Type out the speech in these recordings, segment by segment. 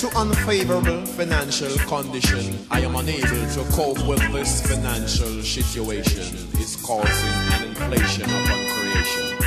to unfavorable financial condition, I am unable to cope with this financial situation. It's causing an inflation upon creation.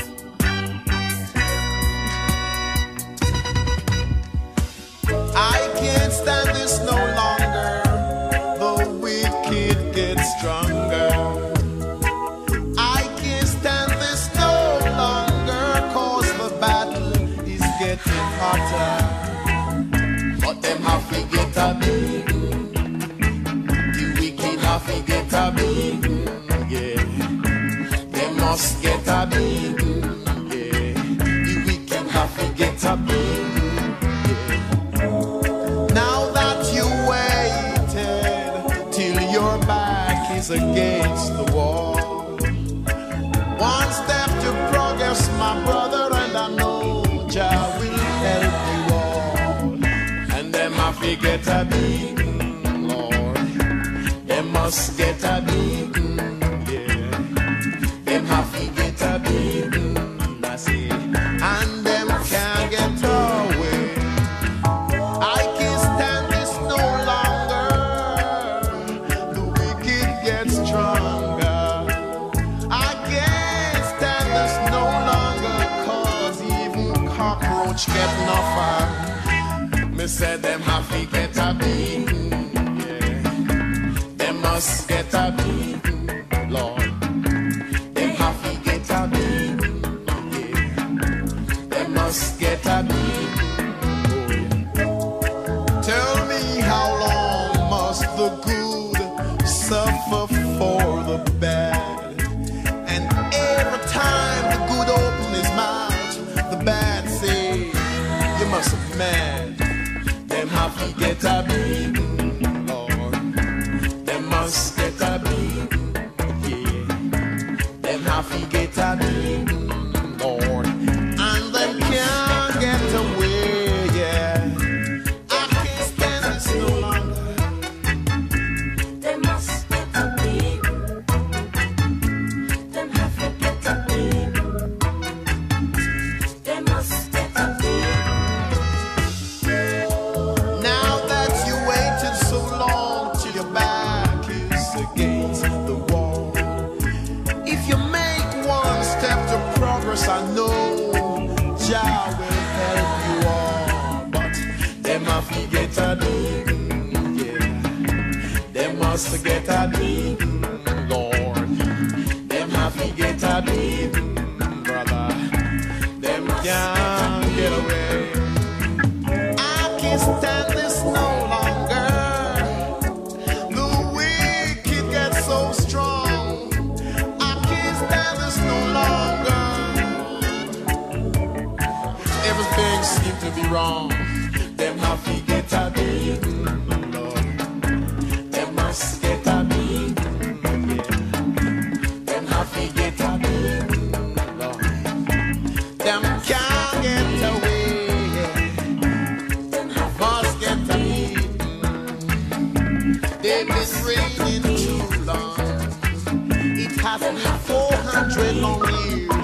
The have to get a big. Now that you waited till your back is against the wall. One step to progress, my brother, and I know will help you all. And them have to get a Lord. Them must get a said them have to get away. I can't stand this no longer. The wicked get stronger. I can't stand this no longer cause even cockroach getting off. Missed them half we get a beating. Yeah. Them must get a beating, Lord. Mad. Them have to get a beating, Lord. Them must get a beating, yeah. Them have to get progress, I know Jah will help you all. But them have to get a beating, yeah. Them must get a beating, Lord. Them have to get a beating, brother. Them can't everything seems to be wrong. Them happy get a big Lord. Them must get a big Them happy get a big Lord. Them can't get away. Them must get a They've been raining too long. It has been 400 long years.